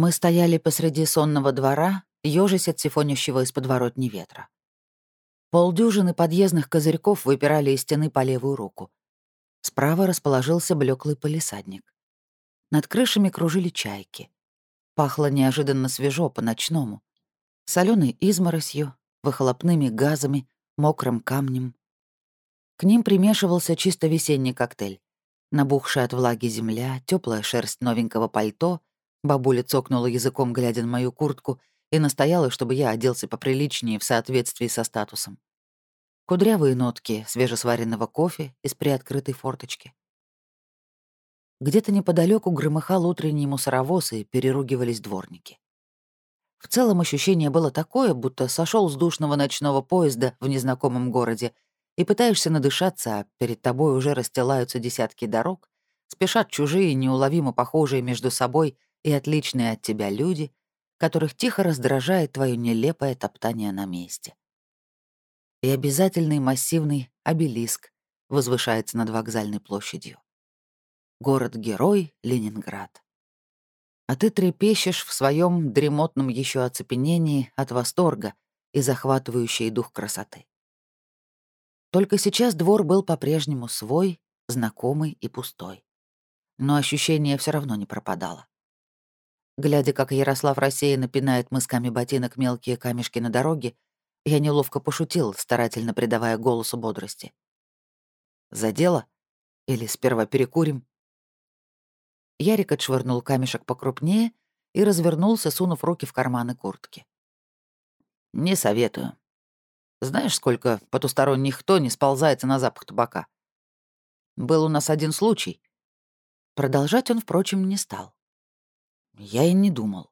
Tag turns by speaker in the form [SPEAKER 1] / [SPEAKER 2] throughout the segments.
[SPEAKER 1] Мы стояли посреди сонного двора, ёжись от сифонящего из подворотни ветра. Полдюжины подъездных козырьков выпирали из стены по левую руку. Справа расположился блеклый полисадник. Над крышами кружили чайки. Пахло неожиданно свежо по-ночному. соленой изморосью, выхлопными газами, мокрым камнем. К ним примешивался чисто весенний коктейль. Набухшая от влаги земля, теплая шерсть новенького пальто. Бабуля цокнула языком, глядя на мою куртку, и настояла, чтобы я оделся поприличнее в соответствии со статусом. Кудрявые нотки свежесваренного кофе из приоткрытой форточки. Где-то неподалеку громыхал утренний мусоровоз и переругивались дворники. В целом ощущение было такое, будто сошел с душного ночного поезда в незнакомом городе и пытаешься надышаться, а перед тобой уже расстилаются десятки дорог, спешат чужие, неуловимо похожие между собой и отличные от тебя люди, которых тихо раздражает твое нелепое топтание на месте. И обязательный массивный обелиск возвышается над вокзальной площадью. Город-герой Ленинград. А ты трепещешь в своем дремотном еще оцепенении от восторга и захватывающей дух красоты. Только сейчас двор был по-прежнему свой, знакомый и пустой. Но ощущение все равно не пропадало. Глядя, как Ярослав рассеянно пинает мысками ботинок мелкие камешки на дороге, я неловко пошутил, старательно придавая голосу бодрости. «За дело? Или сперва перекурим?» Ярик отшвырнул камешек покрупнее и развернулся, сунув руки в карманы куртки. «Не советую. Знаешь, сколько потусторонних кто не сползается на запах табака? Был у нас один случай. Продолжать он, впрочем, не стал. Я и не думал.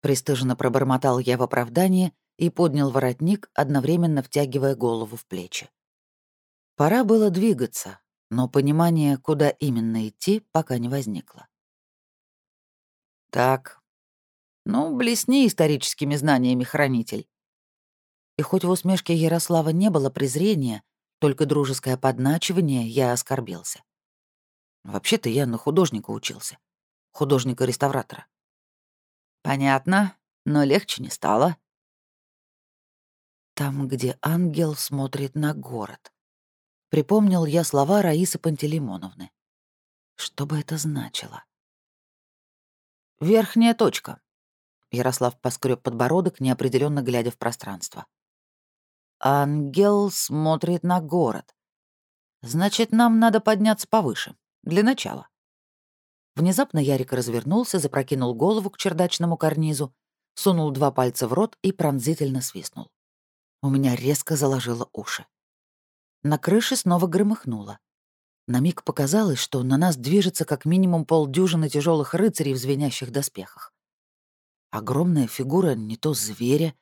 [SPEAKER 1] Престыженно пробормотал я в оправдание и поднял воротник, одновременно втягивая голову в плечи. Пора было двигаться, но понимание, куда именно идти, пока не возникло. «Так, ну, блесни историческими знаниями, хранитель. И хоть в усмешке Ярослава не было презрения, только дружеское подначивание, я оскорбился. Вообще-то я на художника учился. Художника-реставратора. Понятно, но легче не стало. Там, где ангел смотрит на город. Припомнил я слова Раисы Пантелеймоновны. Что бы это значило? Верхняя точка. Ярослав поскреб подбородок, неопределенно глядя в пространство. Ангел смотрит на город. Значит, нам надо подняться повыше. Для начала. Внезапно Ярик развернулся, запрокинул голову к чердачному карнизу, сунул два пальца в рот и пронзительно свистнул. У меня резко заложило уши. На крыше снова громыхнуло. На миг показалось, что на нас движется как минимум полдюжины тяжелых рыцарей в звенящих доспехах. Огромная фигура не то зверя,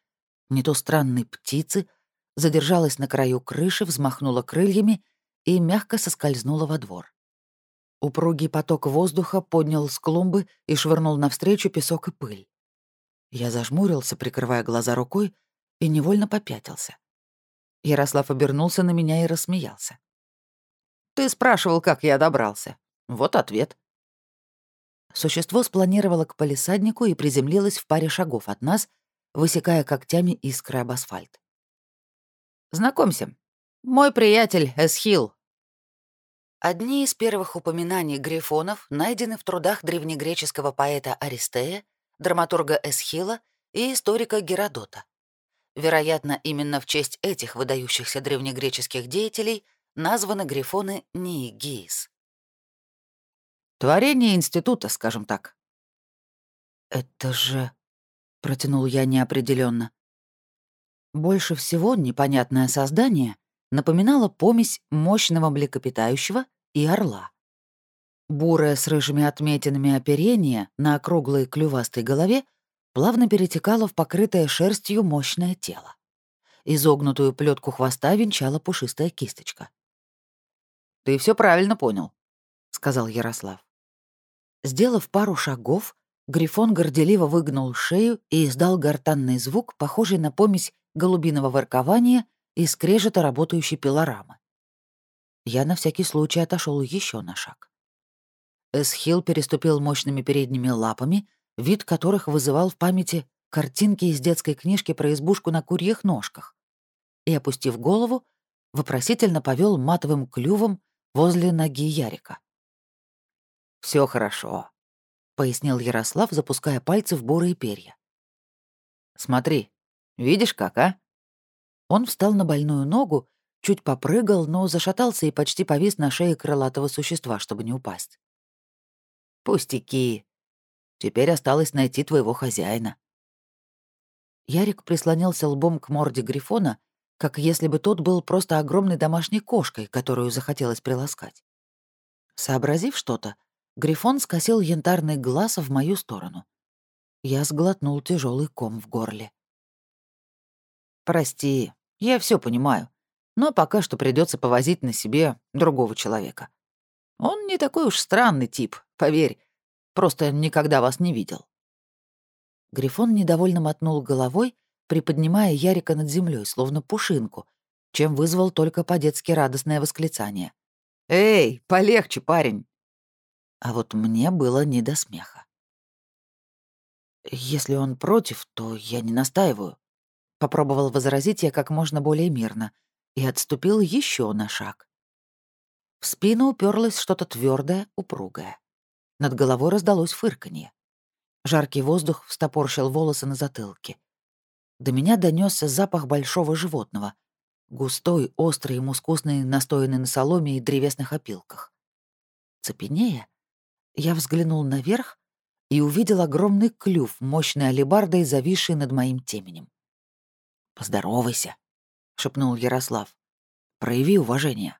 [SPEAKER 1] не то странной птицы — задержалась на краю крыши, взмахнула крыльями и мягко соскользнула во двор. Упругий поток воздуха поднял с клумбы и швырнул навстречу песок и пыль. Я зажмурился, прикрывая глаза рукой, и невольно попятился. Ярослав обернулся на меня и рассмеялся. «Ты спрашивал, как я добрался. Вот ответ». Существо спланировало к палисаднику и приземлилось в паре шагов от нас, высекая когтями искры об асфальт. Знакомься, мой приятель Эсхил». Одни из первых упоминаний грифонов найдены в трудах древнегреческого поэта Аристея, драматурга Эсхила и историка Геродота. Вероятно, именно в честь этих выдающихся древнегреческих деятелей названы грифоны Ниигиис. Творение института, скажем так. «Это же...» — протянул я неопределенно. Больше всего непонятное создание напоминало помесь мощного млекопитающего и орла. Бурое с рыжими отметинами оперение на округлой клювастой голове плавно перетекало в покрытое шерстью мощное тело. Изогнутую плетку хвоста венчала пушистая кисточка. «Ты все правильно понял», — сказал Ярослав. Сделав пару шагов, Грифон горделиво выгнул шею и издал гортанный звук, похожий на помесь голубиного воркования и скрежета работающей пилорамы. Я на всякий случай отошел еще на шаг. Эсхил переступил мощными передними лапами, вид которых вызывал в памяти картинки из детской книжки про избушку на курьих ножках. И, опустив голову, вопросительно повел матовым клювом возле ноги Ярика. Все хорошо», — пояснил Ярослав, запуская пальцы в бурые перья. «Смотри, видишь как, а?» Он встал на больную ногу, чуть попрыгал, но зашатался и почти повис на шее крылатого существа, чтобы не упасть. «Пустяки. Теперь осталось найти твоего хозяина». Ярик прислонился лбом к морде Грифона, как если бы тот был просто огромной домашней кошкой, которую захотелось приласкать. Сообразив что-то, Грифон скосил янтарный глаз в мою сторону. Я сглотнул тяжелый ком в горле. «Прости, я все понимаю, но пока что придется повозить на себе другого человека. Он не такой уж странный тип, поверь, просто никогда вас не видел». Грифон недовольно мотнул головой, приподнимая Ярика над землей, словно пушинку, чем вызвал только по-детски радостное восклицание. «Эй, полегче, парень!» А вот мне было не до смеха. «Если он против, то я не настаиваю», — попробовал возразить я как можно более мирно и отступил еще на шаг. В спину уперлось что-то твердое, упругое. Над головой раздалось фырканье. Жаркий воздух встопорщил волосы на затылке. До меня донесся запах большого животного. Густой, острый и мускусный, настоянный на соломе и древесных опилках. Цепенея, я взглянул наверх и увидел огромный клюв мощной алебардой, зависший над моим теменем. «Поздоровайся», — шепнул Ярослав. «Прояви уважение».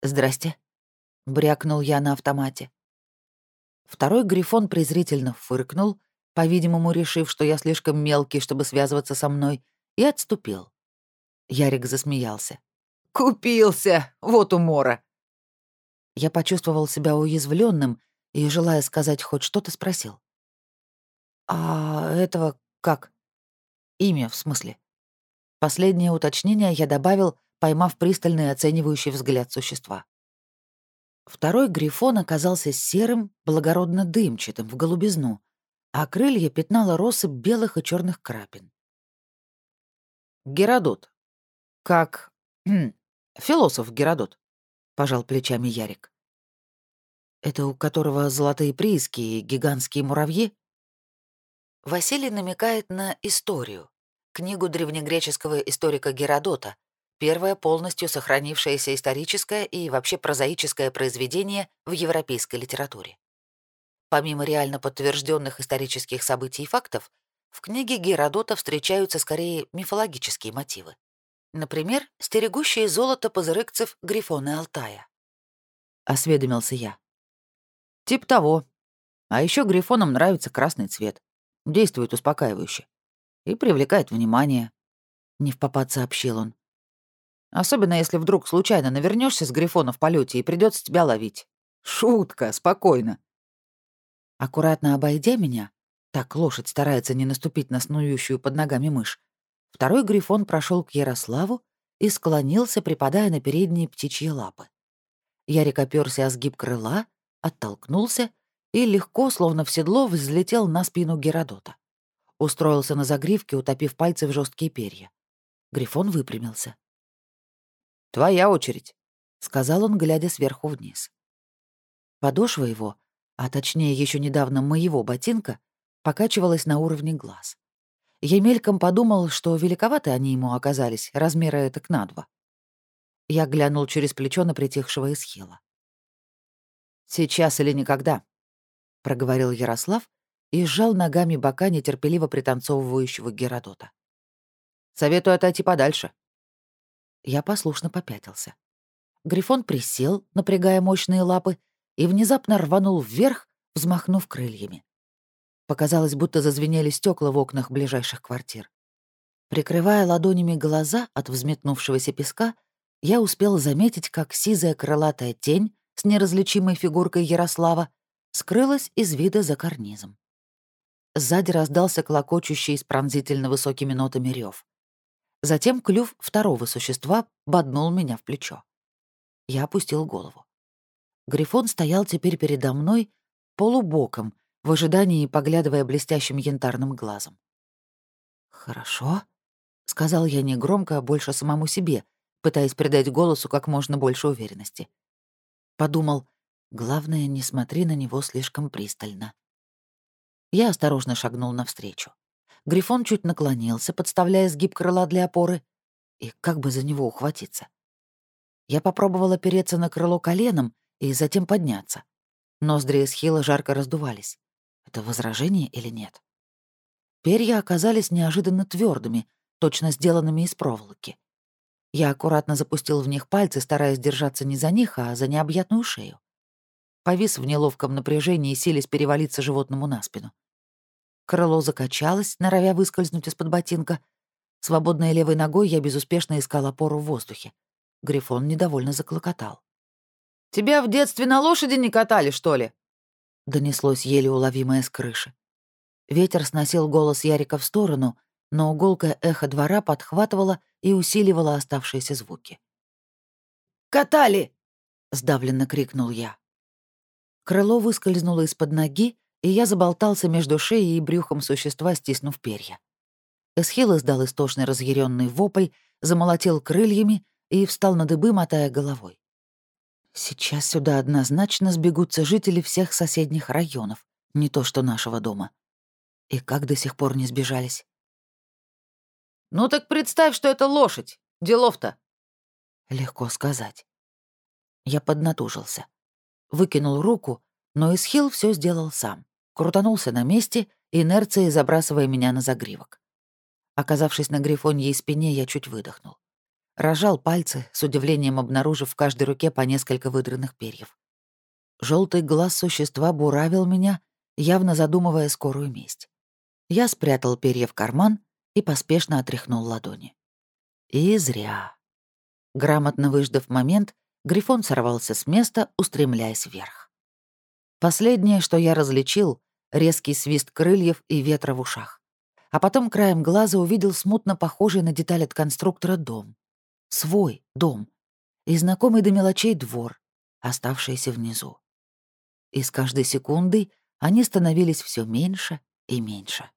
[SPEAKER 1] «Здрасте», — брякнул я на автомате. Второй грифон презрительно фыркнул, по-видимому, решив, что я слишком мелкий, чтобы связываться со мной, и отступил. Ярик засмеялся. «Купился! Вот умора!» Я почувствовал себя уязвленным и, желая сказать хоть что-то, спросил. «А этого как?» «Имя, в смысле?» Последнее уточнение я добавил, поймав пристальный оценивающий взгляд существа. Второй грифон оказался серым, благородно дымчатым, в голубизну, а крылья пятнала россыпь белых и черных крапин. Геродот. Как... Хм, философ Геродот, пожал плечами Ярик. Это у которого золотые прииски и гигантские муравьи? Василий намекает на историю, книгу древнегреческого историка Геродота, первое полностью сохранившееся историческое и вообще прозаическое произведение в европейской литературе. Помимо реально подтвержденных исторических событий и фактов, в книге Геродота встречаются скорее мифологические мотивы. Например, стерегущие золото позырыкцев Грифоны Алтая. Осведомился я. Тип того. А еще Грифонам нравится красный цвет. Действует успокаивающе. И привлекает внимание. Не в попад сообщил он. Особенно если вдруг случайно навернешься с Грифона в полете и придется тебя ловить. Шутка, спокойно. Аккуратно обойдя меня, так лошадь старается не наступить на снующую под ногами мышь, второй грифон прошел к Ярославу и склонился, припадая на передние птичьи лапы. Ярик оперся о сгиб крыла, оттолкнулся и легко, словно в седло, взлетел на спину Геродота. Устроился на загривке, утопив пальцы в жесткие перья. Грифон выпрямился. «Твоя очередь», — сказал он, глядя сверху вниз. Подошва его а точнее еще недавно моего ботинка, покачивалась на уровне глаз. Я мельком подумал, что великоваты они ему оказались, размера это к на два. Я глянул через плечо на притихшего Исхила. «Сейчас или никогда», — проговорил Ярослав и сжал ногами бока нетерпеливо пританцовывающего Геродота. «Советую отойти подальше». Я послушно попятился. Грифон присел, напрягая мощные лапы, и внезапно рванул вверх, взмахнув крыльями. Показалось, будто зазвенели стекла в окнах ближайших квартир. Прикрывая ладонями глаза от взметнувшегося песка, я успел заметить, как сизая крылатая тень с неразличимой фигуркой Ярослава скрылась из вида за карнизом. Сзади раздался клокочущий с пронзительно высокими нотами рев. Затем клюв второго существа боднул меня в плечо. Я опустил голову. Грифон стоял теперь передо мной полубоком, в ожидании поглядывая блестящим янтарным глазом. «Хорошо», — сказал я негромко, а больше самому себе, пытаясь придать голосу как можно больше уверенности. Подумал, главное, не смотри на него слишком пристально. Я осторожно шагнул навстречу. Грифон чуть наклонился, подставляя сгиб крыла для опоры. И как бы за него ухватиться? Я попробовала опереться на крыло коленом и затем подняться. Ноздри Эсхила жарко раздувались. Это возражение или нет? Перья оказались неожиданно твердыми, точно сделанными из проволоки. Я аккуратно запустил в них пальцы, стараясь держаться не за них, а за необъятную шею. Повис в неловком напряжении, силясь перевалиться животному на спину. Крыло закачалось, норовя выскользнуть из-под ботинка. Свободной левой ногой я безуспешно искал опору в воздухе. Грифон недовольно заклокотал. «Тебя в детстве на лошади не катали, что ли?» Донеслось еле уловимое с крыши. Ветер сносил голос Ярика в сторону, но уголкое эхо двора подхватывало и усиливало оставшиеся звуки. «Катали!» — сдавленно крикнул я. Крыло выскользнуло из-под ноги, и я заболтался между шеей и брюхом существа, стиснув перья. Эсхил издал истошный разъяренный вопль, замолотил крыльями и встал на дыбы, мотая головой. Сейчас сюда однозначно сбегутся жители всех соседних районов, не то что нашего дома. И как до сих пор не сбежались? «Ну так представь, что это лошадь. Делов-то». Легко сказать. Я поднатужился. Выкинул руку, но Исхил все сделал сам крутанулся на месте, инерцией забрасывая меня на загривок. Оказавшись на грифоньей спине, я чуть выдохнул. Рожал пальцы, с удивлением обнаружив в каждой руке по несколько выдранных перьев. Желтый глаз существа буравил меня, явно задумывая скорую месть. Я спрятал перья в карман и поспешно отряхнул ладони. И зря. Грамотно выждав момент, Грифон сорвался с места, устремляясь вверх. Последнее, что я различил, резкий свист крыльев и ветра в ушах. А потом краем глаза увидел смутно похожий на деталь от конструктора дом. Свой дом. И знакомый до мелочей двор, оставшийся внизу. И с каждой секундой они становились все меньше и меньше.